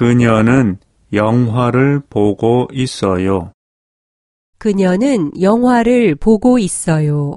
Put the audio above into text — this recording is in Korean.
그녀는 영화를 보고 있어요. 그녀는 영화를 보고 있어요.